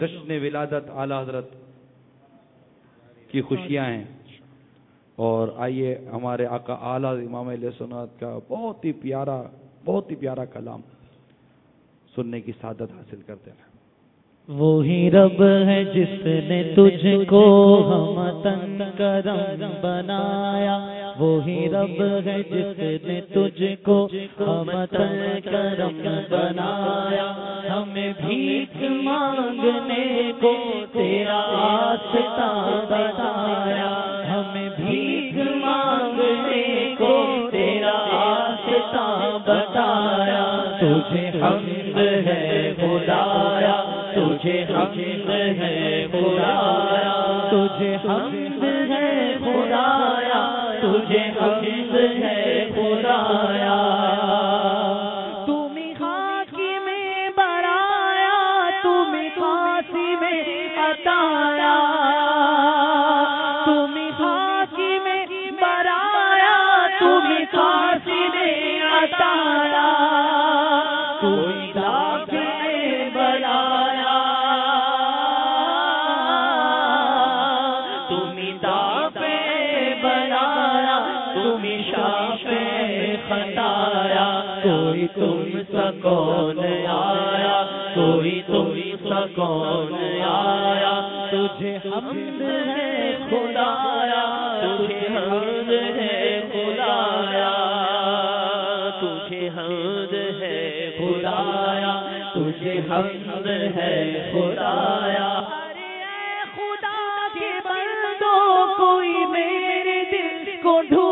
جشن ولادت اعلی حضرت کی خوشیاں ہیں۔ اور آئیے ہمارے آقا اعلیٰ امام علیہ سنت کا بہت ہی پیارا بہت ہی پیارا کلام سننے کی سعادت حاصل کرتے ہیں۔ وہی رب ہے جس نے تجھ کو ہم تن کرم بنایا۔ وہی رب ہے جس نے تجھ کو ہم تن کرم بنایا۔ ہمیں بھیک مانگنے کو تیرا آستا بتایا۔ ہمیں بھیک مانگنے کو تیرا آستا بتایا۔ تجھے حمد ہے خدایا۔ تجھے حمد ہے خدایا، تجھے حمد ہے خدایا، تجھے حمد ہے خدایا۔ تمہیں خاکی میں برایا تمہیں خاصی میں اتایا تمہیں خاکی میں برایا تمہیں خاصی میں اتایا تمہیں تم سکون آیا کوئی تم سکون آیا تجھے حمد ہے خدایا، تجھے حمد ہے خدایا، تجھے حمد ہے خدایا تجھے حمد ہے خدایا خدا کے بندوں، کوئی میرے دل کو ڈھونڈو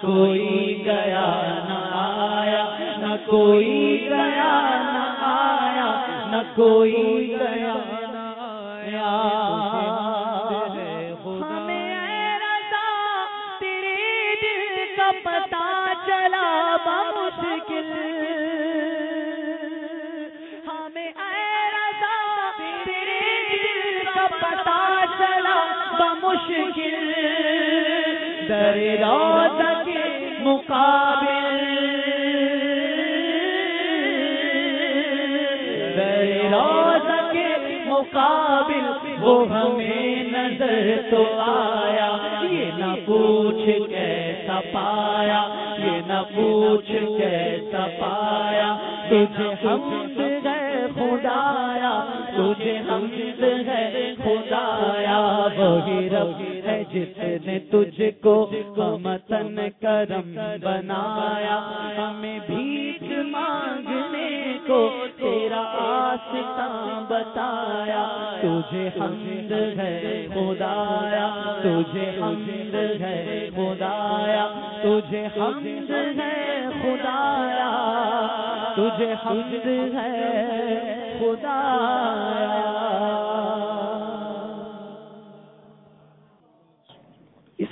کوئی گیا نہ آیا، نہ کوئی گیا نہ آیا، نہ کوئی گیا نہ آیا۔ ہمیں در روزہ کے مقابل۔ در روزہ کے مقابل، وہ ہمیں نظر تو آیا۔ یہ نہ پوچھ کیسا پایا، یہ نہ پوچھ کیسا پایا۔ تجھے حمد ہے خدایا، تجھے حمد ہے خدایا۔ وہی رب نے تجھ کو ہم تن کرم بنایا۔ ہمیں بھیک مانگنے کو تیرا آستا بتایا۔ تجھے حمد ہے خدایا، تجھے حمد ہے خدایا۔ تجھے حمد ہے خدایا، تجھے حمد ہے خدایا۔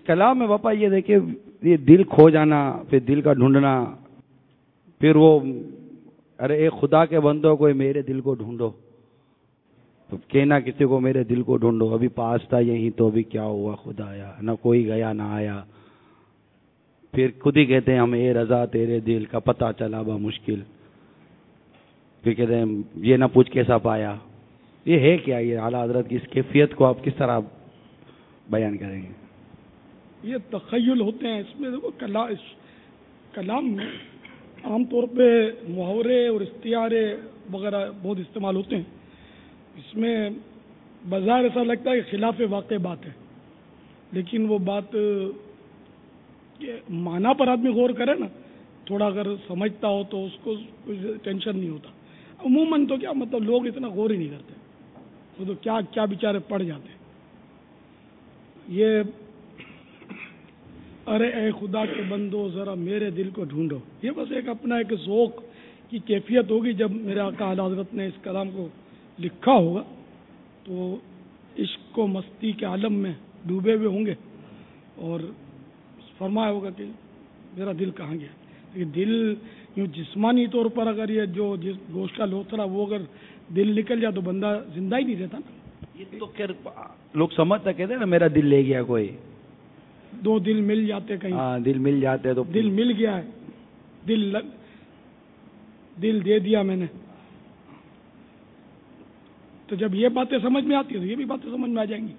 کلام میں باپا یہ دیکھیں یہ دل کھو جانا، پھر دل کا ڈھونڈنا، پھر وہ، ارے، اے خدا کے بندوں کو میرے دل کو ڈھونڈو۔ تو کہنا کسی کو، میرے دل کو ڈھونڈو۔ ابھی پاس تھا یہیں تو ابھی کیا ہوا؟ خدا آیا نہ کوئی گیا، نہ آیا۔ پھر خود ہی کہتے ہیں، ہم، اے رضا، تیرے دل کا پتہ چلا با مشکل۔ پھر کہتے ہیں، یہ نہ پوچھ کیسا پایا۔ یہ ہے کیا؟ یہ اعلیٰ حضرت کی اس کیفیت کو آپ کس طرح بیان کریں گے؟ یہ تخیل ہوتے ہیں اس میں دیکھو، کلا، اس کلام میں عام طور پہ محاورے اور استعارے وغیرہ بہت استعمال ہوتے ہیں۔ اس میں بظاہر ایسا لگتا ہے کہ خلاف واقع بات ہے، لیکن وہ بات معنی پر آدمی غور کرے نا، تھوڑا اگر سمجھتا ہو تو اس کو کچھ ٹینشن نہیں ہوتا۔ عموماً تو کیا مطلب لوگ اتنا غور ہی نہیں کرتے وہ تو کیا کیا بیچارے پڑ جاتے ہیں۔ یہ ارے اے خدا کے بندو، ذرا میرے دل کو ڈھونڈو۔ یہ بس ایک اپنا ایک ذوق کی کیفیت ہوگی جب میرے آقا اعلی حضرت نے اس کلام کو لکھا ہوگا۔ تو عشق و مستی کے عالم میں ڈوبے ہوئے ہوں گے اور فرمایا ہوگا کہ میرا دل کہاں گیا؟ لیکن دل یوں جسمانی طور پر اگر یہ جو جس گوشت کا لوتھڑا وہ اگر دل نکل جائے تو بندہ زندہ ہی نہیں رہتا نا۔ یہ تو خیر، لوگ سمجھتا کہتے ہیں نا، میرا دل لے گیا کوئی۔ دو دل مل جاتے کہیں۔ ہاں دل مل جاتے تو دل مل گیا ہے۔ دل لگ دل دے دیا میں نے۔ تو جب یہ باتیں سمجھ میں آتی ہیں تو یہ بھی باتیں سمجھ میں آ جائیں گی۔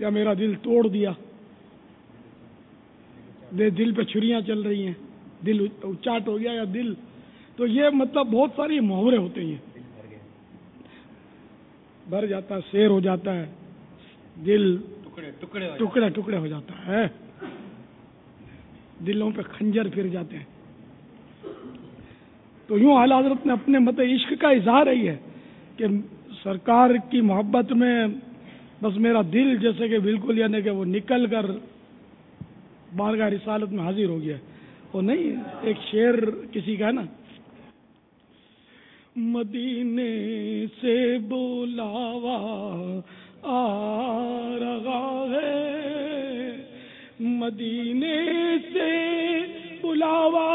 یا میرا دل توڑ دیا۔ دل پہ چھریاں چل رہی ہیں۔ دل اچاٹ ہو گیا یا دل تو یہ مطلب بہت ساری محاورے ہوتے ہیں بھر جاتا ہے شیر ہو جاتا ہے دل ٹکڑے ٹکڑے ہو جاتا ہے۔ دلوں پہ خنجر پھر جاتے ہیں۔ تو یوں اعلی حضرت نے اپنے مت عشق کا اظہار ہی ہے کہ سرکار کی محبت میں بس میرا دل جیسے کہ بالکل یعنی کہ وہ نکل کر بارگاہ رسالت میں حاضر ہو گیا وہ نہیں ایک شعر کسی کا ہے نا مدینے سے بولاوا آ رہا ہے۔ مدینے سے بلاوا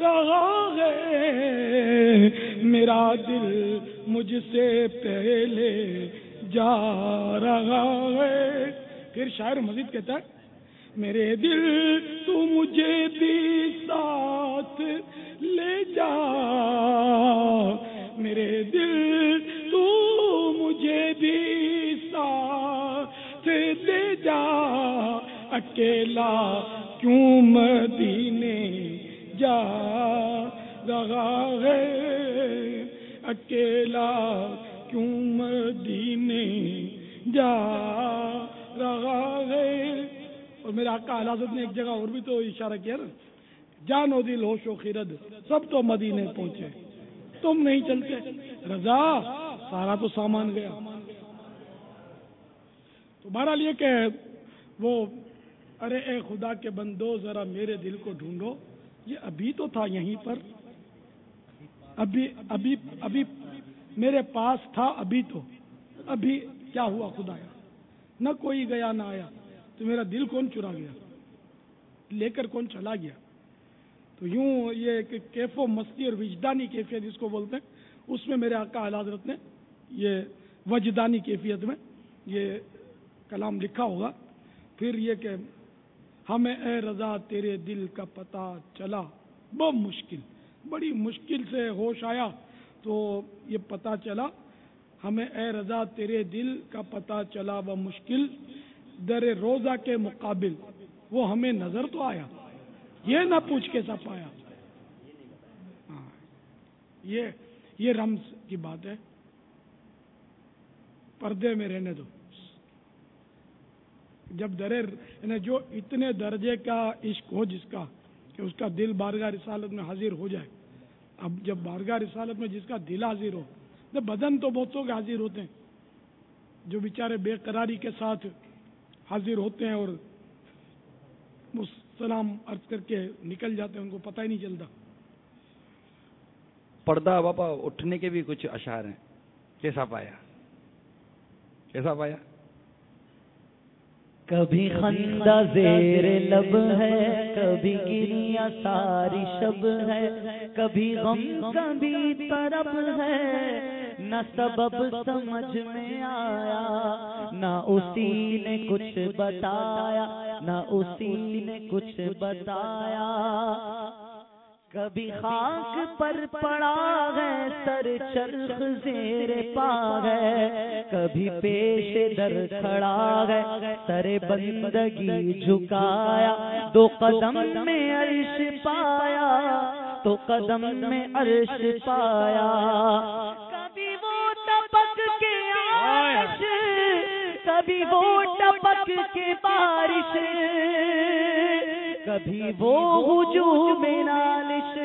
رہا ہے۔ میرا دل مجھ سے پہلے جا رہا ہے۔ پھر شاعر مزید کہتا ہے میرے دل، تو مجھے بھی ساتھ لے جا۔ میرے دل، تو مجھے بھی ساتھ لے جا۔ اکیلا کیوں مدینے جا؟ رہا ہے اکیلا کیوں مدینے جا؟ اور میرے آقا حضرت نے ایک جگہ اور بھی تو اشارہ کیا نا۔ جانو دل، ہوش و خیرد سب تو مدینے پہنچے۔ تم نہیں چلتے۔ رضا، سارا تو سامان گیا۔ تو بہرحال یہ کہ وہ، ارے اے خدا کے بندو، ذرا میرے دل کو ڈھونڈو۔ یہ ابھی تو تھا یہیں پر۔ ابھی ابھی ابھی میرے پاس تھا، ابھی تو۔ ابھی کیا ہوا خدایا؟ نہ کوئی گیا، نہ آیا۔ تو میرا دل کون چرا گیا؟ لے کر کون چلا گیا؟ تو یوں یہ کہ کیف و مستی اور وجدانی کیفیت جس کو بولتے ہیں، اس میں میرے آقا اعلی حضرت نے یہ وجدانی کیفیت میں یہ کلام لکھا ہوگا۔ پھر یہ کہ ہمیں اے رضا، تیرے دل کا پتہ چلا۔ بہت مشکل، بڑی مشکل سے ہوش آیا۔ تو یہ پتہ چلا، ہمیں اے رضا، تیرے دل کا پتہ چلا۔ وہ مشکل۔ در روزہ کے مقابل وہ ہمیں نظر تو آیا، یہ نہ پوچھ کے سا پایا ہاں یہ یہ رمز کی بات ہے۔ پردے میں رہنے دو۔ جب درے یعنی جو اتنے درجے کا عشق ہو جس کا کہ اس کا دل بارگاہ رسالت میں حاضر ہو جائے، اب جب بارگاہ رسالت میں جس کا دل حاضر ہو، تو بدن تو بہتوں کے حاضر ہوتے ہیں، جو بیچارے بے قراری کے ساتھ حاضر ہوتے ہیں اور سلام عرض کر کے نکل جاتے ہیں ان کو پتہ ہی نہیں چلتا۔ پردہ باپا اٹھنے کے بھی کچھ اشعار ہیں۔ کیسا پایا؟ کیسا پایا؟ کبھی خندہ زیر لب ہے کبھی گریا ساری شب ہے کبھی غم کبھی طرف ہے۔ نہ سبب سمجھ میں آیا نہ اسی نے کچھ بتایا، نہ اسی نے کچھ بتایا۔ کبھی خاک پر پڑا ہے، سر چرخ زیر پا ہے۔ کبھی پیش در کھڑا ہے، سر بندگی جھکایا۔ دو قدم میں عرش پایا تو قدم میں عرش پایا۔ کبھی وہ ٹپک کے بارش، کبھی وہ ہجوم نالش،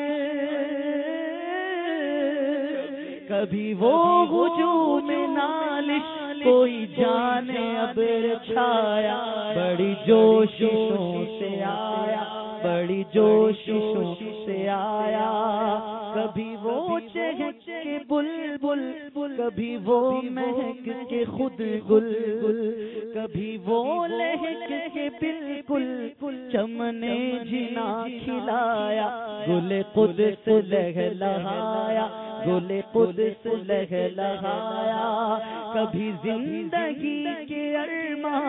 کبھی وہ ہجوم نالش، کوئی جانے اب چھایا بڑی جوشوں سے آیا، بڑی جوشوں سے آیا کبھی وہ چہک کے بل بل کبھی وہ مہک کے خود گل گل کبھی وہ لہک کے بالکل چمنے جنا کھلایا، گل قدس لہ لہایا گل قدس لہ لہایا کبھی زندگی کے ارما،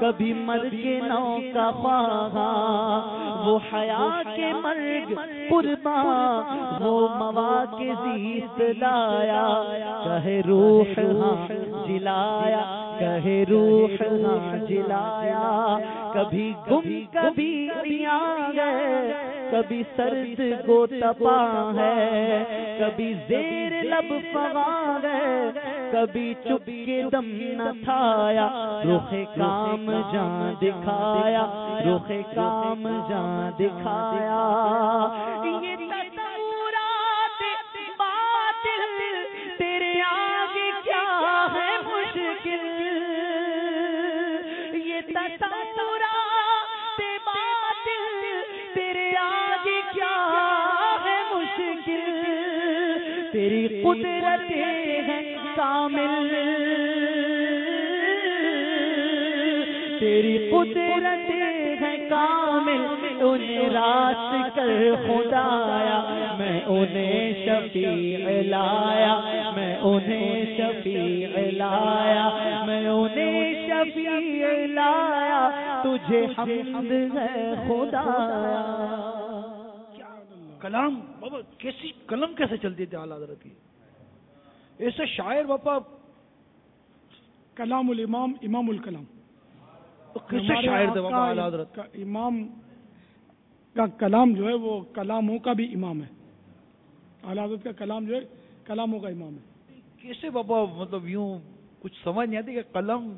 کبھی مر کے نو کا خواہاں، وہ حیا کے مرگ قربا وہ موا کے زیست لایا کہے روح ہاں جلایا، کہے روح ہاں جلایا۔ کبھی گم، کبھی گئے کبھی سرد کو تپا ہے۔ کبھی زیر لب فغا ہے، کبھی چپ کے دم نہ تھایا۔ رخ کام جان دکھایا رخ کام جان دکھایا۔ یہ قدرت ہے کامل۔ تیری قدرت ہے کامل۔ انہیں راست کر خدایا۔ میں انہیں شفیع لایا۔ میں انہیں شفیع لایا۔ میں انہیں شفیع لایا۔ تجھے حمد ہے خدایا۔ کلام، بابا، کیسی قلم کیسے چلتی تھی اعلیٰ حضرت کی؟ ایسے شاعر باپا کلام الامام امام الکلام. شاعر حضرت؟ امام کا کلام جو ہے وہ کلاموں کا بھی امام ہے. اعلیٰ حضرت کا کلام جو ہے کلاموں کا امام ہے. کیسے بابا مطلب یوں کچھ سمجھ نہیں آتی کہ قلم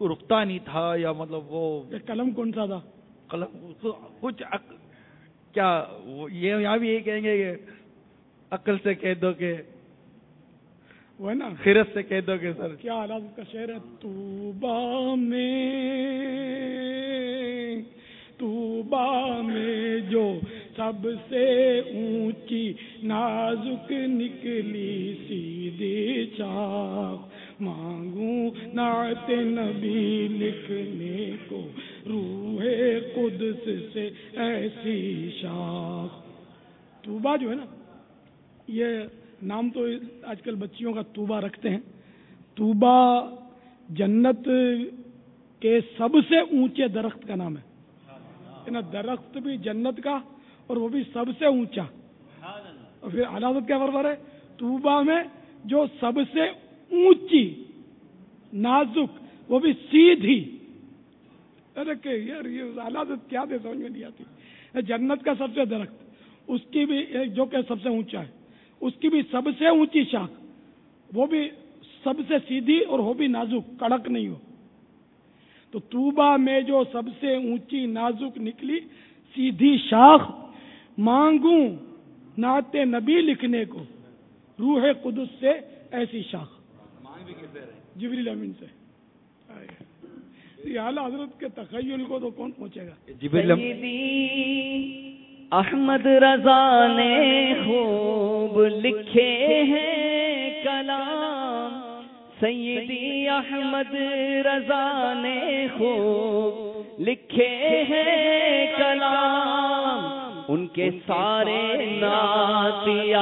کو رکتا نہیں تھا یا مطلب وہ یہ قلم کون سا تھا؟ قلم کچھ کیا یہ یہاں بھی یہی کہیں گے کہ عقل سے کہہ دو کہ وہ ہے نا خیرت سے کہہ دو کہ سر کیا اعلیٰ کا شعر ہے توبہ میں توبہ میں جو سب سے اونچی نازک نکلی سیدھی چاک مانگوں نعت نبی لکھنے کو روح قدس سے ایسی شاخ توبہ جو ہے نا یہ نام تو آج کل بچیوں کا توبہ رکھتے ہیں۔ توبہ جنت کے سب سے اونچے درخت کا نام ہے۔ نا درخت بھی جنت کا اور وہ بھی سب سے اونچا۔ اور پھر علامت کیا بربر ہے توبہ میں جو سب سے اونچی، نازک، وہ بھی سیدھی۔ ارے کہ یار یہ علامت کیا دے، سمجھ میں نہیں آتی۔ جنت کا سب سے درخت، اس کی بھی جو کہ سب سے اونچا ہے۔ اس کی بھی سب سے اونچی شاخ وہ بھی سب سے سیدھی اور وہ بھی نازک کڑک نہیں ہو۔ تو توبہ میں جو سب سے اونچی نازک نکلی سیدھی شاخ مانگوں نعت نبی لکھنے کو روح قدس سے ایسی شاخ۔ جبریل امین سے۔ اعلیٰ حضرت کے تخیل کو تو کون پہنچے گا؟ احمد رضا نے خوب لکھے ہیں کلام۔ سیدی احمد رضا نے خوب لکھے ہیں کلام۔ ان کے سارے ناتیا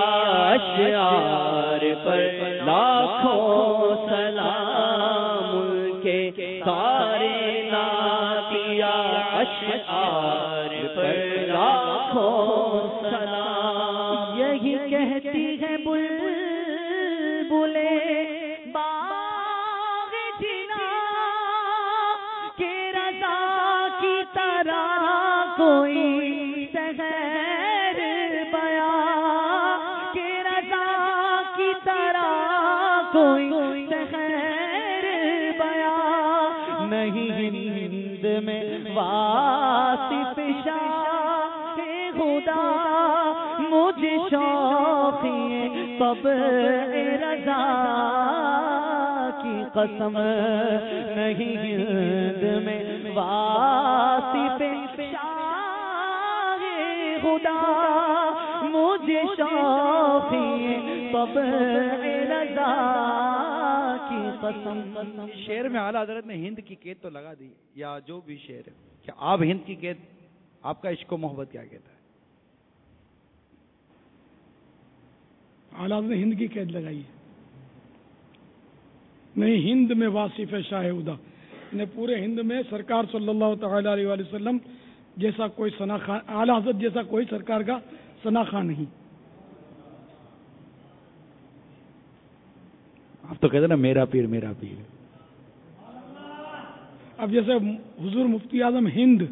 اشعار پر لاکھوں سلام۔ ان کے سارے لاکھوں شوقی پب رضا کی قسم نہیں ہند میں واسف شاہ خدا مجھے شوقی طبع رضا کی قسم شعر میں اعلیٰ حضرت نے ہند کی قید تو لگا دی یا جو بھی شعر ہے کیا آپ ہند کی قید، آپ کا عشق و محبت کیا کہتا ہے؟ اعلیٰ نے ہند کی قید لگائی ہے۔ نہیں ہند میں واصف ہے شاہ ادا نے پورے ہند میں سرکار صلی اللہ تعالی علیہ وآلہ وسلم جیسا کوئی ثنا خان اعلیٰ حضرت جیسا کوئی سرکار کا ثنا خان نہیں۔ آپ تو کہتے نا میرا پیر میرا پیر۔ اب جیسے حضور مفتی اعظم ہند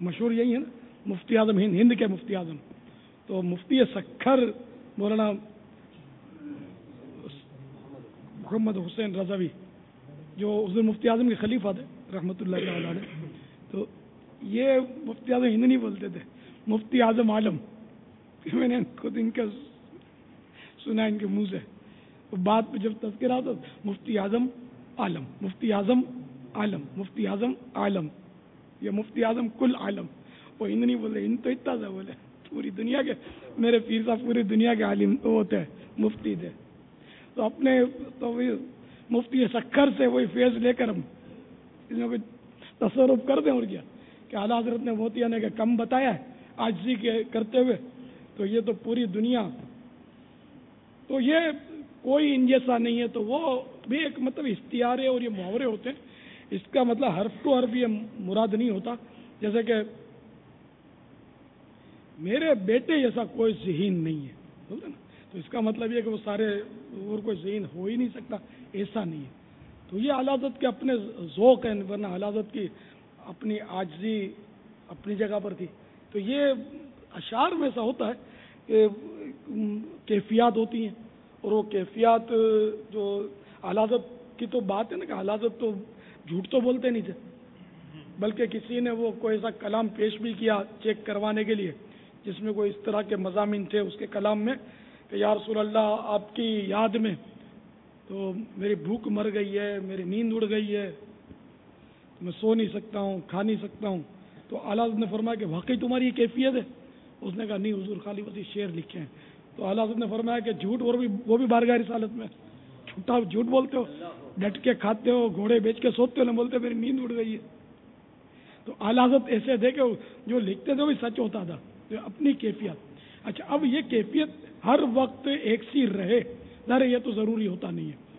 مشہور یہی ہے نا مفتی اعظم ہند ہند کے مفتی اعظم۔ تو مفتی سکھر مولانا محمد حسین رضوی، جو حضور مفتی اعظم کے خلیفہ تھے رحمۃ اللہ تعالی علیہ۔ تو یہ مفتی اعظم ہند نہیں بولتے تھے۔ مفتی اعظم عالم۔ میں نے خود ان کا سنا، ان کے منہ سے۔ بعد میں جب تذکرہ ہوتا مفتی اعظم عالم، مفتی اعظم عالم، مفتی اعظم عالم یہ مفتی اعظم کل عالم۔ وہ ہند نہیں بولے ہند تو اتنا سا بولے، پوری دنیا کے میرے پیر صاحب پوری دنیا کے عالم وہ تھے مفتی تھے تو اپنے تو مفتی سکھر سے وہی فیض لے کر ہم اس میں کوئی تصرف کر دیں اور کیا؟ کہ اعلیٰ حضرت نے موتی آنے کا کم بتایا ہے آج سی کے کرتے ہوئے۔ تو یہ تو پوری دنیا۔ تو یہ کوئی ان جیسا نہیں ہے، تو وہ بھی ایک مطلب اشتہارے اور یہ محاورے ہوتے ہیں۔ اس کا مطلب حرف ٹو حرف یہ مراد نہیں ہوتا۔ جیسے کہ میرے بیٹے جیسا کوئی ذہین نہیں ہے، بولتے نا؟ تو اس کا مطلب یہ کہ وہ سارے اور کوئی ذہین ہو ہی نہیں سکتا، ایسا نہیں ہے۔ تو یہ علازت کے اپنے ذوق ہیں، ورنہ علازت کی اپنی آجزی اپنی جگہ پر تھی۔ تو یہ اشعار میں ایسا ہوتا ہے کہ کیفیات ہوتی ہیں اور وہ کیفیات، جو علازت کی تو بات ہے نا کہ علازت تو جھوٹ تو بولتے نہیں تھے، بلکہ کسی نے وہ کوئی ایسا کلام پیش بھی کیا چیک کروانے کے لیے۔ جس میں کوئی اس طرح کے مضامین تھے اس کے کلام میں کہ یا رسول اللہ، آپ کی یاد میں تو میری بھوک مر گئی ہے، میری نیند اڑ گئی ہے، میں سو نہیں سکتا ہوں، کھا نہیں سکتا ہوں۔ تو اعلیٰ نے فرمایا کہ واقعی تمہاری یہ کیفیت ہے؟ اس نے کہا، نہیں حضور، خالی وسیع شعر لکھے ہیں۔ تو اعلیٰ نے فرمایا کہ جھوٹ اور بھی وہ بھی بارگاہ رسالت میں۔ جھوٹا جھوٹ بولتے ہو، ڈٹ کے کھاتے ہو، گھوڑے بیچ کے سوتے ہو، نہ بولتے میری نیند اڑ گئی ہے۔ تو اعلیٰ ایسے تھے کہ جو لکھتے تھے وہ سچ ہوتا تھا۔ اپنی کیفیت۔ اچھا اب یہ کیفیت ہر وقت ایک سی رہے ظاہر یہ تو ضروری ہوتا نہیں ہے۔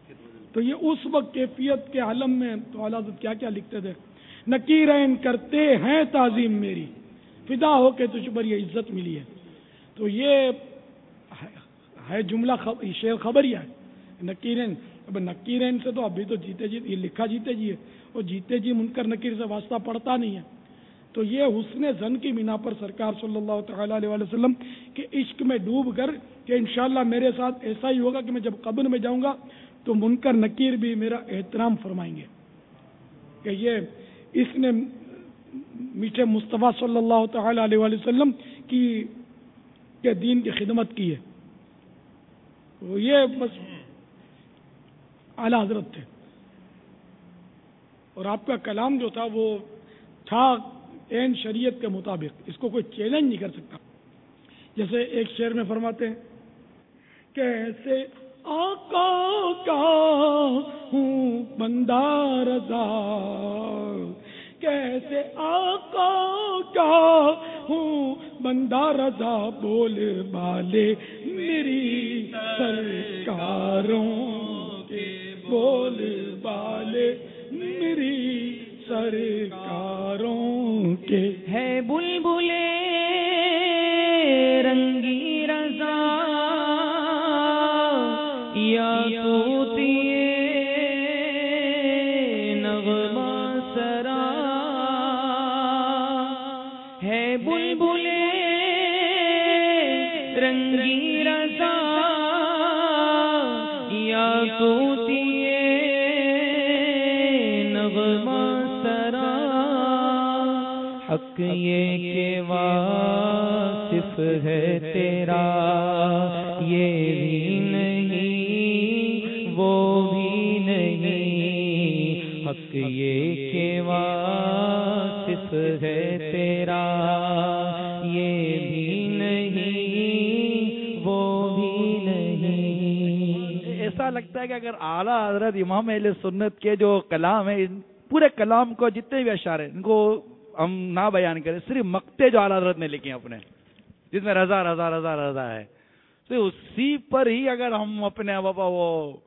تو یہ اس وقت کیفیت کے عالم میں تو اعلیٰ کیا کیا لکھتے تھے؟ نکیرین کرتے ہیں تعظیم میری، فدا ہو کے تجھ پر یہ عزت ملی ہے۔ تو یہ ہے جملہ شعر خبر ہی ہے۔ نکیرین، اب نکیرین سے تو ابھی تو جیتے جی یہ لکھا جیتے جی ہے۔ وہ جیتے جی منکر نکیر سے واسطہ پڑتا نہیں ہے۔ تو یہ حسن زن کی مینا پر سرکار صلی اللہ تعالی علیہ وسلم کے عشق میں ڈوب کر کہ انشاءاللہ میرے ساتھ ایسا ہی ہوگا کہ میں جب قبر میں جاؤں گا تو منکر نکیر بھی میرا احترام فرمائیں گے۔ کہ یہ اس نے میٹھے مصطفیٰ صلی اللہ تعالی علیہ وسلم کی کے دین کی خدمت کی ہے۔ یہ بس اعلی حضرت تھے۔ اور آپ کا کلام جو تھا وہ تھا این شریعت کے مطابق اس کو کوئی چیلنج نہیں کر سکتا۔ جیسے ایک شعر میں فرماتے ہیں کیسے آقا کا ہوں بندہ رضا۔ کیسے آقا کا ہوں بندہ رضا۔ بول بالے میری سرکاروں کے۔ بول بالے میری سرکاروں کے ہے بلبلے حق یہ کہ واصف ہے تیرا، یہ بھی نہیں، وہ بھی نہیں۔ حق یہ کہ واصف ہے تیرا، یہ بھی نہیں، وہ بھی نہیں۔ ایسا لگتا ہے کہ اگر اعلیٰ حضرت امام اہل سنت کے جو کلام ہے پورے کلام کو جتنے بھی اشعار ہیں، ان کو ہم نہ بیان کریں، صرف مقتے جو اعلیٰ حضرت نے لکھے ہیں اپنے، جس میں رضا رضا رضا رضا ہے۔ تو اسی پر ہی اگر ہم اپنے بابا وہ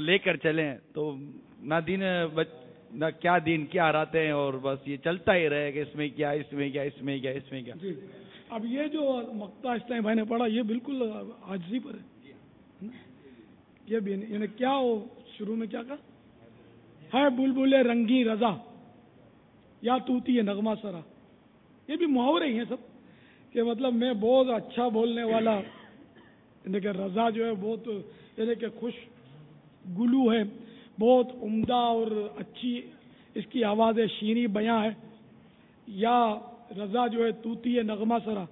لے کر چلیں، تو نہ دین بچ، نہ کیا دین، کیا راتے ہیں اور بس یہ چلتا ہی رہے کہ اس میں کیا، اس میں کیا، اس میں کیا، اس میں کیا۔ جی, جی۔ اب یہ جو مکتا اسلام بھائی نے پڑھا، یہ بالکل آجزی پر ہے۔ یہ بھی یعنی, یعنی کیا ہو شروع میں کیا کہا؟ ہے بلبل رنگی رضا۔ یا توتی ہے نغمہ سرا۔ یہ بھی محاورے ہی ہیں سب۔ کہ مطلب میں بہت اچھا بولنے والا یعنی کہ رضا جو ہے بہت یعنی کہ خوش گلو ہے، بہت عمدہ اور اچھی اس کی آواز شینی بیاں ہے یا رضا جو ہے توتی ہے نغمہ سرا۔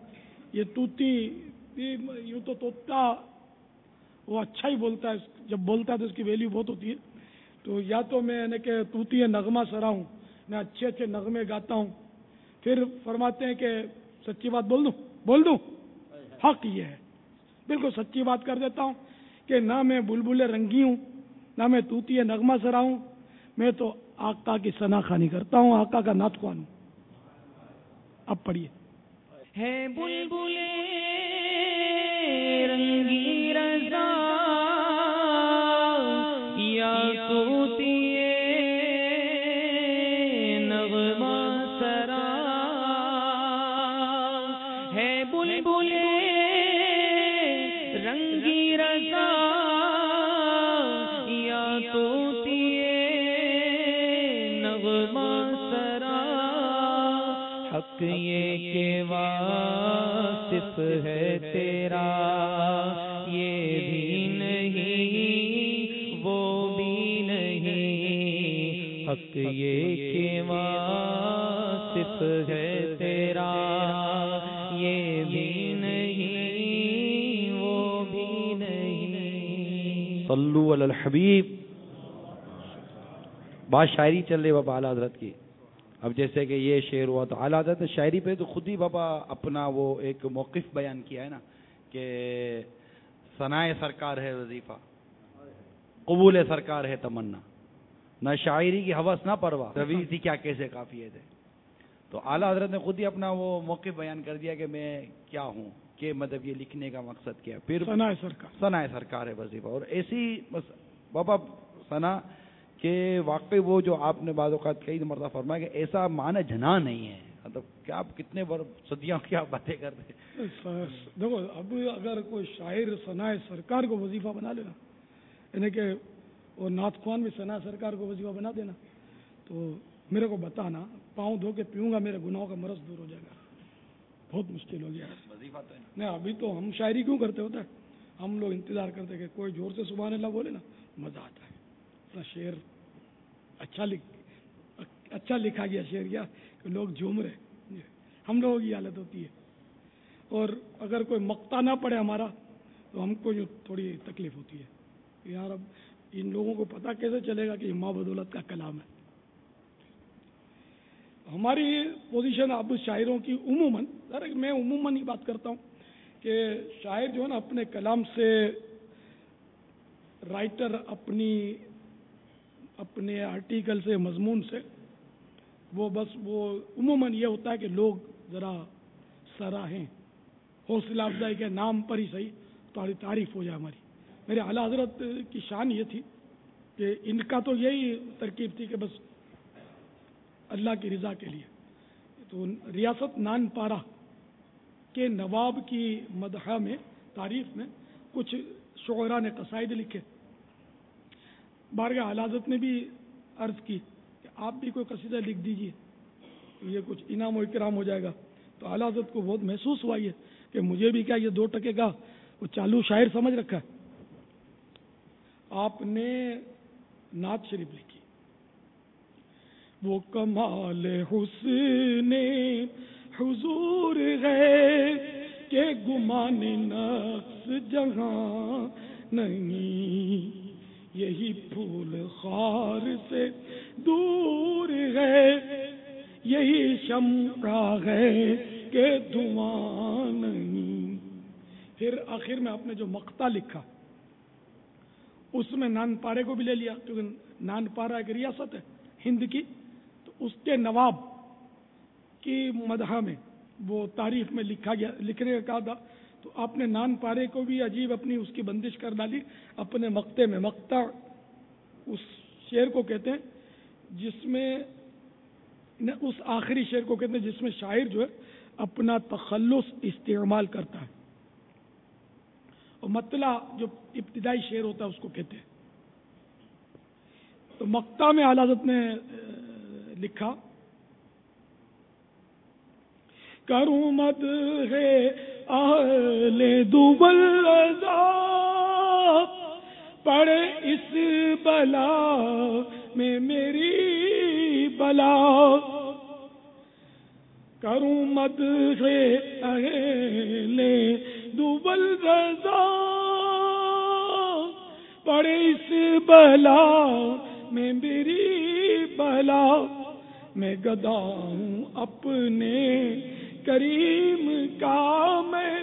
یہ توتی یوں تو توتا، وہ اچھا ہی بولتا ہے۔ جب بولتا ہے تو اس کی ویلیو بہت ہوتی ہے۔ تو یا تو میں یعنی کہ توتی ہے نغمہ سرا ہوں۔ میں اچھے اچھے نغمے گاتا ہوں۔ پھر فرماتے ہیں کہ سچی بات بول دوں؟ بول دوں؟ حق یہ ہے۔ بالکل سچی بات کر دیتا ہوں کہ نہ میں بلبل رنگی ہوں، نہ میں توتی نغمہ سرا ہوں، میں تو آقا کی سنا خانی کرتا ہوں، آقا کا نعت خوان ہوں۔ اب پڑھیے۔ ہے بلبل رنگی واصف ہے تیرا۔ یہ بھی نہیں، وہ بھی نہیں۔ حق یہ کہ واصف ہے تیرا۔ یہ بھی نہیں، وہ بھی نہیں۔ صلو علی الحبیب۔ بات شاعری چل رہی بابا حضرت کی۔ اب جیسے کہ یہ شعر ہوا تو اعلیٰ حضرت شاعری پہ تو خود ہی بابا اپنا وہ ایک موقف بیان کیا ہے نا کہ ثنائے سرکار ہے وظیفہ قبول سرکار ہے تمنا نہ شاعری کی حوث نہ پروا روی تھی کیا کیسے کافی تھے تو اعلیٰ حضرت نے خود ہی اپنا وہ موقف بیان کر دیا کہ میں کیا ہوں کہ مطلب یہ لکھنے کا مقصد کیا پھر سنا سرکار۔ ثنا سرکار ہے وظیفہ۔ اور ایسی بابا ثنا کہ واقعی وہ جو آپ نے بعض اوقات کئی مرتبہ فرمایا کہ ایسا معنی جنا نہیں ہے۔ مطلب کیا آپ کتنے بار صدیوں کی آپ باتیں کرتے ہیں۔ دیکھو اب اگر کوئی شاعر ثنا سرکار کو وظیفہ بنا لینا یعنی کہ وہ نعت خوان بھی ثنا سرکار کو وظیفہ بنا دینا تو میرے کو بتانا پاؤں دھو کے پیوں گا میرے گناہوں کا مرض دور ہو جائے گا۔ بہت مشکل ہو گیا۔ وظیفہ تو نہیں ابھی تو ہم شاعری کیوں کرتے ہوتا ہے ہم لوگ انتظار کرتے کہ کوئی زور سے سبحان اللہ بولے نا مزہ آتا ہے۔ اپنا شعر اچھا لکھ اچھا لکھا گیا شعر کیا کہ لوگ جھوم رہے ہم لوگوں کی حالت ہوتی ہے۔ اور اگر کوئی مقتا نہ پڑے ہمارا، تو ہم کو جو تھوڑی تکلیف ہوتی ہے۔ یار اب ان لوگوں کو پتہ کیسے چلے گا کہ ماں بدولت کا کلام ہے؟ ہماری پوزیشن اب شاعروں کی عموماً، ذرا میں عموماً ہی بات کرتا ہوں کہ شاعر جو ہے نا، اپنے کلام سے رائٹر اپنی اپنے آرٹیکل سے مضمون سے، وہ بس وہ عموماً یہ ہوتا ہے کہ لوگ ذرا سراہیں حوصلہ افزائی کے نام پر ہی صحیح تھوڑی تعریف ہو جائے ہماری۔ میرے اعلیٰ حضرت کی شان یہ تھی کہ ان کا تو یہی ترکیب تھی کہ بس اللہ کی رضا کے لیے۔ تو ریاست نان پارا کے نواب کی مدحہ میں تعریف میں کچھ شعراء نے قصائد لکھے۔ بارگاہ حضرت نے بھی عرض کی کہ آپ بھی کوئی قصیدہ لکھ دیجیے، یہ کچھ انعام و اکرام ہو جائے گا۔ تو اعلیٰ کو بہت محسوس ہوا یہ کہ مجھے بھی کیا یہ دو ٹکے کا وہ چالو شاعر سمجھ رکھا ہے۔ آپ نے نعت شریف لکھی۔ وہ کمال حسن حضور ہے کہ گمان نقص جہاں نہیں۔ یہی پھول خار سے دور ہے، یہی شمع ہے کہ دھواں نہیں۔ پھر آخر میں آپ نے جو مقتا لکھا، اس میں نان پارے کو بھی لے لیا، کیونکہ نان پارا ایک ریاست ہے، ہند کی۔ تو اس کے نواب کی مدح میں وہ تاریخ میں لکھا گیا، لکھنے کا کہا تھا تو آپ نے نان پارے کو بھی عجیب اپنی اس کی بندش کر ڈالی، اپنے مقتے میں مقتا اس شعر کو کہتے ہیں، جس میں اس آخری شعر کو کہتے ہیں جس میں شاعر جو ہے اپنا تخلص استعمال کرتا ہے۔ اور مطلع جو ابتدائی شعر ہوتا ہے اس کو کہتے ہیں۔ تو مکتا میں حضرت نے لکھا، کروں مد ہے آل دوبل پڑے اس بلا میں میری بلا۔ کروں مد ہے اہل دوبل رضا پڑے اس بلا میں میری بلا۔ میں گدا ہوں اپنے کریم کا میں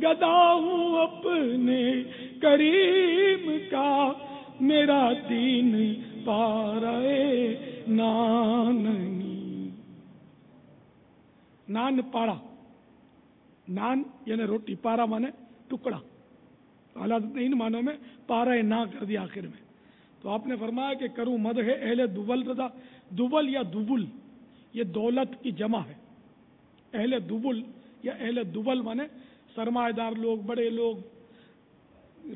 گدا ہوں اپنے کریم کا میرا دین پارے نان نان پاڑا نان یعنی روٹی، پارا مانے ٹکڑا۔ حالات ان مانوں میں پارا نہ کر دیا آخر میں۔ تو آپ نے فرمایا کہ کروں مد ہے اہل دبل رضا۔ دبل یا دبل، یہ دولت کی جمع ہے۔ اہل دبل یا اہل دبل مانے سرمایہ دار لوگ، بڑے لوگ،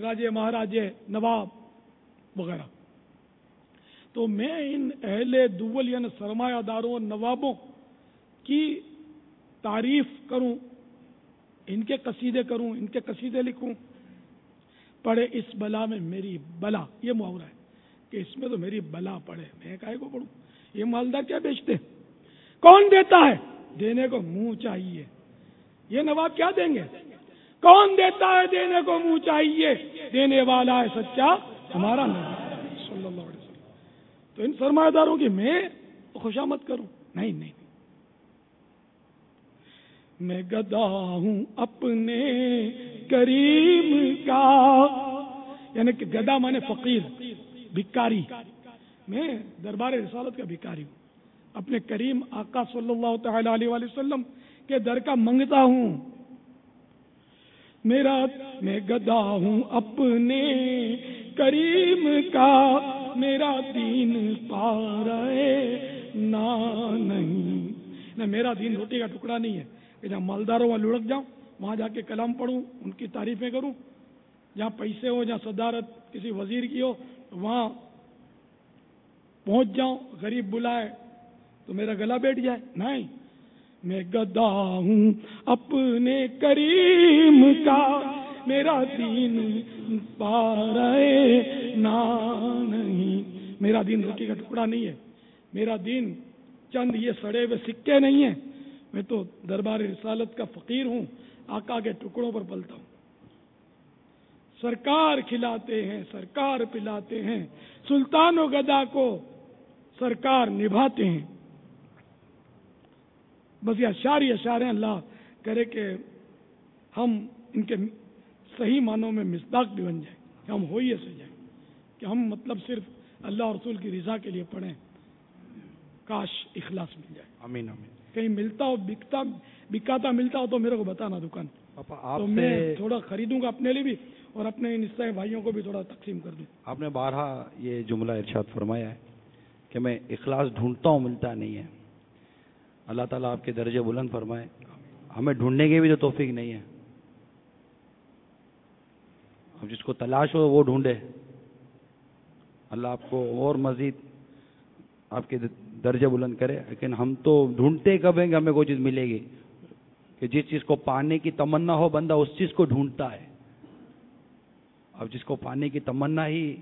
راجے مہاراجے، نواب وغیرہ۔ تو میں ان اہل دبل یعنی سرمایہ داروں نوابوں کی تعریف کروں، ان کے قصیدے کروں، ان کے قصیدے لکھوں۔ پڑھے اس بلا میں میری بلا، یہ محاورہ ہے کہ اس میں تو میری بلا پڑے میں کہے کو پڑھوں۔ یہ مالدار کیا بیچتے کون دیتا ہے؟ دینے کو منہ چاہیے۔ یہ نواب کیا دیں گے؟ کون دیتا ہے دینے کو منہ چاہیے؟ دینے والا ہے سچا ہمارا صلی اللہ علیہ وسلم۔ تو ان سرمایہ داروں کی میں خوشامد کروں۔ نہیں نہیں۔ میں گدا ہوں اپنے کریم کا۔ یعنی کہ گدا مانے فقیر، بھکاری۔ میں دربار رسالت کا بھکاری ہوں۔ اپنے کریم آقا صلی اللہ تعالی علیہ وسلم کے در کا منگتا ہوں۔ میرا میں گدا ہوں اپنے کریم کا، میرا دین پا رہے نہ میرا دین روٹی کا ٹکڑا نہیں ہے۔ کہ جہاں مالداروں وہاں لڑک جاؤں، وہاں جا کے کلام پڑھوں، ان کی تعریفیں کروں۔ جہاں پیسے ہو جہاں صدارت کسی وزیر کی ہو، وہاں پہنچ جاؤں، غریب بلائے تو میرا گلا بیٹھ جائے۔ نہیں، میں گدا ہوں اپنے کریم کا۔ میرا دین پا رہے نہیں۔ میرا دین روٹی کا ٹکڑا نہیں ہے۔ میرا دین چند یہ سڑے ہوئے سکے نہیں ہیں۔ میں تو دربار رسالت کا فقیر ہوں۔ آقا کے ٹکڑوں پر پلتا ہوں۔ سرکار کھلاتے ہیں، سرکار پلاتے ہیں۔ سلطان و گدا کو سرکار نبھاتے ہیں۔ بس یہ اشار ہی اشار ہیں اللہ کرے کہ ہم ان کے صحیح معنوں میں مصداق بھی بن جائیں کہ ہم ہوئیے سے جائیں کہ ہم مطلب صرف اللہ رسول کی رضا کے لیے پڑھیں کاش اخلاص مل جائے۔ امین امین کہیں ملتا ہو بکتا بکاتا ملتا ہو تو میرے کو بتانا دکان۔ پاپا آپ تو سے میں تھوڑا خریدوں گا اپنے لیے بھی اور اپنے ان عیسائی بھائیوں کو بھی تھوڑا تقسیم کر دوں۔ آپ نے بارہا یہ جملہ ارشاد فرمایا ہے کہ میں اخلاص ڈھونڈتا ہوں ملتا نہیں ہے۔ اللہ تعالیٰ آپ کے درجے بلند فرمائے۔ ہمیں ڈھونڈنے کی بھی تو توفیق نہیں ہے۔ اب جس کو تلاش ہو وہ ڈھونڈے۔ اللہ آپ کو اور مزید آپ کے درجے بلند کرے۔ لیکن ہم تو ڈھونڈتے کب ہیں کہ ہمیں کوئی چیز ملے گی؟ کہ جس چیز کو پانے کی تمنا ہو بندہ اس چیز کو ڈھونڈتا ہے۔ اب جس کو پانے کی تمنا ہی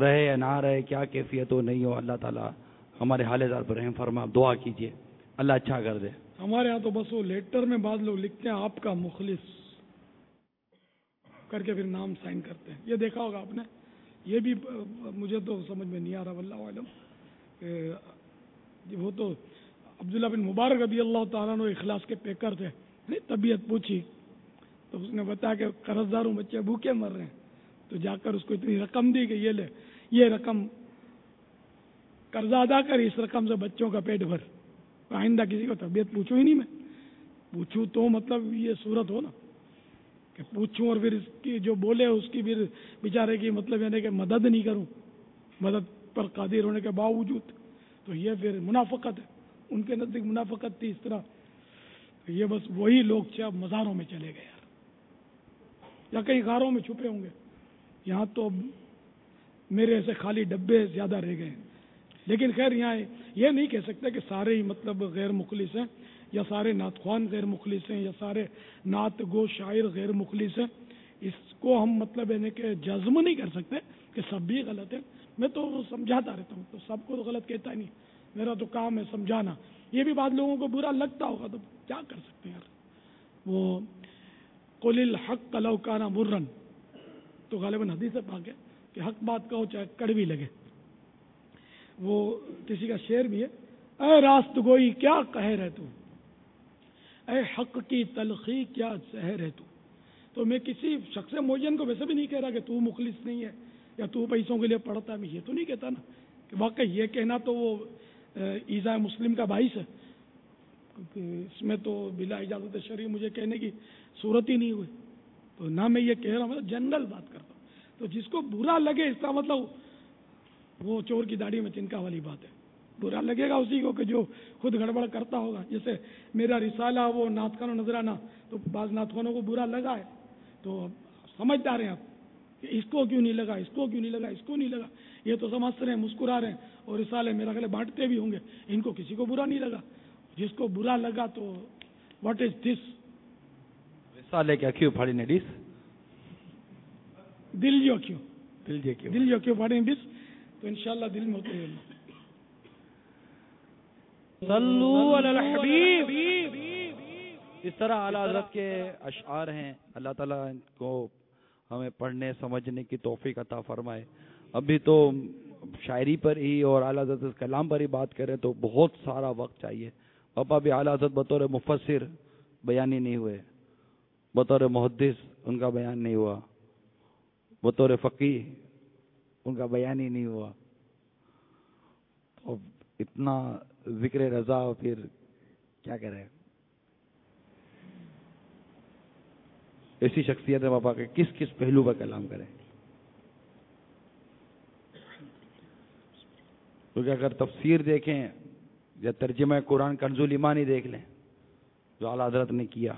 رہے یا نہ رہے، کیا کیفیت ہو، نہیں ہو، اللہ تعالیٰ ہمارے حال دار پر رحم فرما دعا کیجیے اللہ اچھا کر دے۔ ہمارے یہاں تو بس وہ لیٹر میں بعض لوگ لکھتے ہیں، آپ کا مخلص۔ کر کے پھر نام سائن کرتے ہیں۔ یہ دیکھا ہوگا آپ نے۔ یہ بھی، مجھے تو سمجھ میں نہیں آ رہا، واللہ عالم وہ تو عبداللہ بن مبارک رضی اللہ تعالیٰ نے اخلاص کے پیکر تھے۔ نہیں، طبیعت پوچھی۔ تو اس نے بتایا کہ قرض داروں بچے بھوکے مر رہے ہیں۔ تو جا کر اس کو اتنی رقم دی کہ یہ لے۔ یہ رقم قرضہ ادا کر، اس رقم سے بچوں کا پیٹ بھر۔ آئندہ کسی کو طبیعت پوچھو ہی نہیں میں۔ پوچھوں تو مطلب یہ صورت ہو نا، کہ پوچھوں اور پھر اس کی جو بولے، اس کی پھر بیچارے کی مطلب یعنی کہ مدد نہیں کروں۔ مدد پر قادر ہونے کے باوجود تو یہ پھر منافقت ہے۔ ان کے نزدیک منافقت تھی اس طرح۔ تو یہ بس وہی لوگ تھے اب مزاروں میں چلے گئے یار۔ یا کئی غاروں میں چھپے ہوں گے۔ یہاں تو میرے ایسے خالی ڈبے زیادہ رہ گئے ہیں۔ لیکن خیر یہاں یہ نہیں کہہ سکتے کہ سارے ہی مطلب غیر مخلص ہیں، یا سارے نعت خوان غیر مخلص ہیں، یا سارے نعت گو شاعر غیر مخلص ہیں۔ اس کو ہم مطلب یعنی کہ جزم نہیں کر سکتے کہ سب بھی غلط ہیں۔ میں تو سمجھاتا رہتا ہوں، تو سب کو تو غلط کہتا ہی نہیں۔ میرا تو کام ہے سمجھانا۔ یہ بھی بات لوگوں کو برا لگتا ہوگا تو کیا کر سکتے ہیں یار؟ وہ قل الحق کلو کانا مرن تو غالباً حدیث پاک ہے کہ حق بات کہو چاہے کڑوی لگے۔ وہ کسی کا شعر بھی ہے، اے راست گوئی، کیا کہہ رہے تو؟ اے حق کی تلخی، کیا زہر ہے تو؟ تو میں کسی شخص موجن کو ویسے بھی نہیں کہہ رہا کہ تو مخلص نہیں ہے یا تو پیسوں کے لیے پڑھتا ہے میں یہ تو نہیں کہتا نا۔ کہ واقعی یہ کہنا تو وہ ایزا مسلم کا باعث ہے۔ اس میں تو بلا اجازت شریف مجھے کہنے کی صورت ہی نہیں ہوئی۔ تو نہ میں یہ کہہ رہا ہوں جنرل بات کرتا ہوں۔ تو جس کو برا لگے اس کا مطلب وہ چور کی داڑھی میں چنکا والی بات ہے۔ برا لگے گا اسی کو کہ جو خود گڑبڑ کرتا ہوگا۔ جیسے میرا رسالہ وہ نعت خانوں نظر آنا تو بعض نعت خانوں کو برا لگا ہے۔ تو سمجھدار ہیں آپ کہ اس کو کیوں نہیں لگا اس کو کیوں نہیں لگا اس کو نہیں لگا۔ یہ تو سمجھ رہے ہیں مسکرا رہے ہیں اور رسالے میرا خیال بانٹتے بھی ہوں گے۔ ان کو کسی کو برا نہیں لگا۔ جس کو برا لگا تو واٹ از دس رسالے کیا کیوں پھاڑی نے ڈس دل جو کیوں؟ دل جے کیوں؟ دل جو کیوں پھاڑی نے ڈس تو انشاءاللہ دل میں ہوتے ہیں۔ صلو علی الحبیب۔ اس طرح اعلیٰ حضرت کے اشعار ہیں۔ اللہ تعالیٰ ان کو ہمیں پڑھنے سمجھنے کی توفیق عطا فرمائے۔ ابھی تو شاعری پر ہی اور اعلیٰ حضرت کلام پر ہی بات کریں تو بہت سارا وقت چاہیے۔ پاپا بھی اعلیٰ حضرت بطور مفسر بیانی نہیں ہوئے۔ بطور محدث ان کا بیان نہیں ہوا۔ بطور فقی ان کا بیان ہی نہیں ہوا۔ تو اتنا ذکر رضا پھر کیا کرے؟ ایسی شخصیت ہے پاپا کے، کس کس پہلو پر کلام کریں کیونکہ اگر تفسیر دیکھیں یا ترجمہ قرآن کنزول ایمانی دیکھ لیں، جو اعلیٰ حضرت نے کیا۔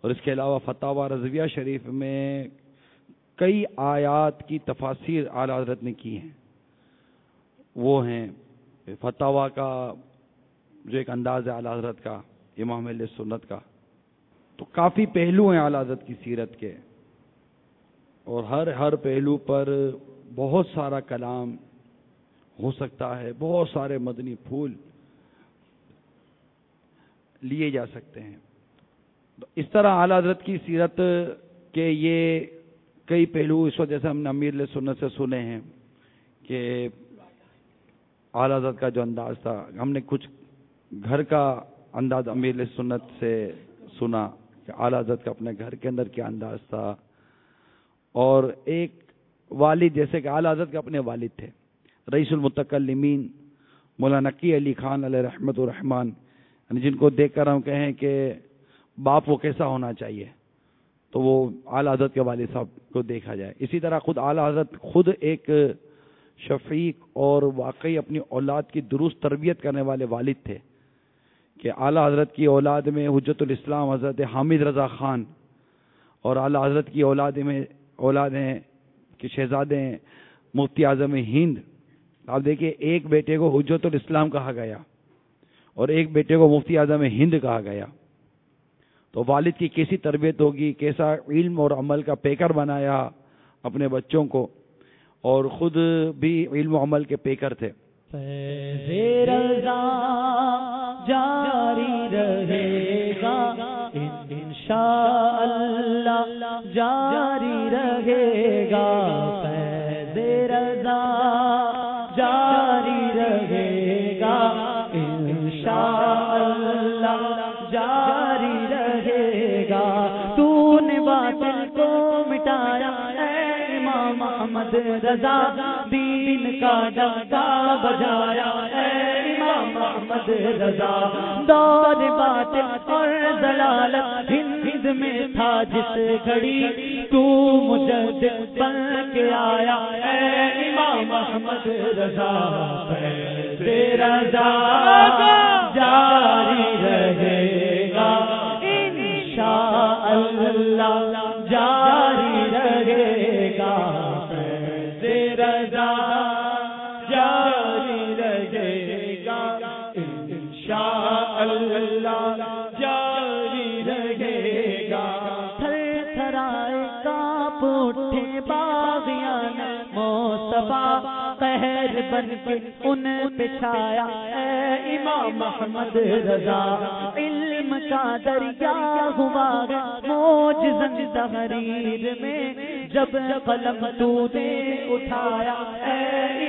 اور اس کے علاوہ فتح و رضویہ شریف میں کئی آیات کی تفاصیر اعلیٰ حضرت نے کی ہیں۔ وہ ہیں فتح کا جو ایک انداز ہے اعلیٰ حضرت کا، امام علیہ سنت کا۔ تو کافی پہلو ہیں اعلیٰ حضرت کی سیرت کے۔ اور ہر ہر پہلو پر بہت سارا کلام ہو سکتا ہے، بہت سارے مدنی پھول لیے جا سکتے ہیں۔ اس طرح اعلیٰ حضرت کی سیرت کے یہ کئی پہلو اس وجہ سے ہم نے امیر سنت سے سنے ہیں کہ اعلیٰ حضرت کا جو انداز تھا، ہم نے کچھ گھر کا انداز امیر سنت سے سنا کہ اعلیٰ حضرت کا اپنے گھر کے اندر کیا انداز تھا۔ اور ایک والد جیسے کہ اعلیٰ حضرت کے اپنے والد تھے، رئیس المتکلمین مولانا نقی علی خان علیہ رحمت الرحمان یعنی جن کو دیکھ کر ہم کہیں کہ باپ وہ کیسا ہونا چاہیے۔ تو وہ اعلیٰ حضرت کے والد صاحب کو دیکھا جائے۔ اسی طرح خود اعلیٰ حضرت خود ایک شفیق اور واقعی اپنی اولاد کی درست تربیت کرنے والے والد تھے کہ اعلیٰ حضرت کی اولاد میں حجت الاسلام حضرت حامد رضا خان اور اعلیٰ حضرت کی اولاد میں اولاد ہیں کہ شہزادے ہیں مفتی اعظم ہند۔ آپ دیکھیے ایک بیٹے کو حجت الاسلام کہا گیا اور ایک بیٹے کو مفتی اعظم ہند کہا گیا۔ تو والد کی کیسی تربیت ہوگی؟ کیسا علم اور عمل کا پیکر بنایا اپنے بچوں کو؟ اور خود بھی علم و عمل کے پیکر تھے۔ جاری رہے گا۔ انشاء اللہ جاری رہے گا۔ محمد رضا دین کا ڈنکا بجایا اے امام محمد رضا۔ دور باطل اور ضلالت ہند میں تھا جس گھڑی تو مجدد بن کے آیا اے امام محمد رضا تیرا جاری رہے گا۔ انشاء اللہ جاری بن کے ان پہ چھایا اے امام محمد رضا، علم کا دریا ہوا۔ موج زن تحریر میں جب قلم تو نے اٹھایا۔ اے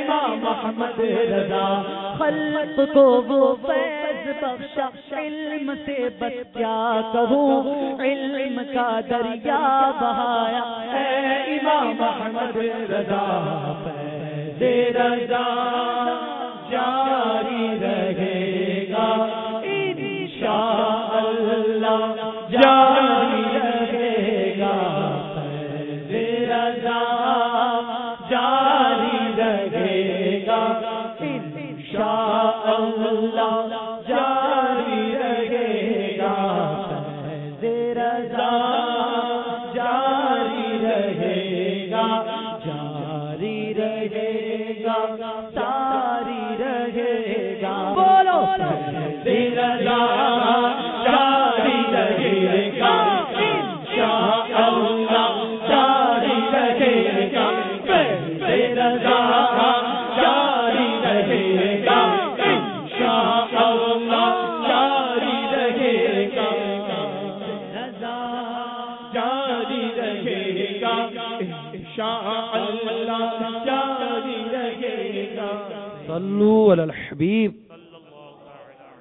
امام محمد رضا، خلق کو وہ فیض بخشا۔ علم سے بس کیا کہوں علم کا دریا بہایا۔ اے امام محمد رضا رضا جاری رہے حبیب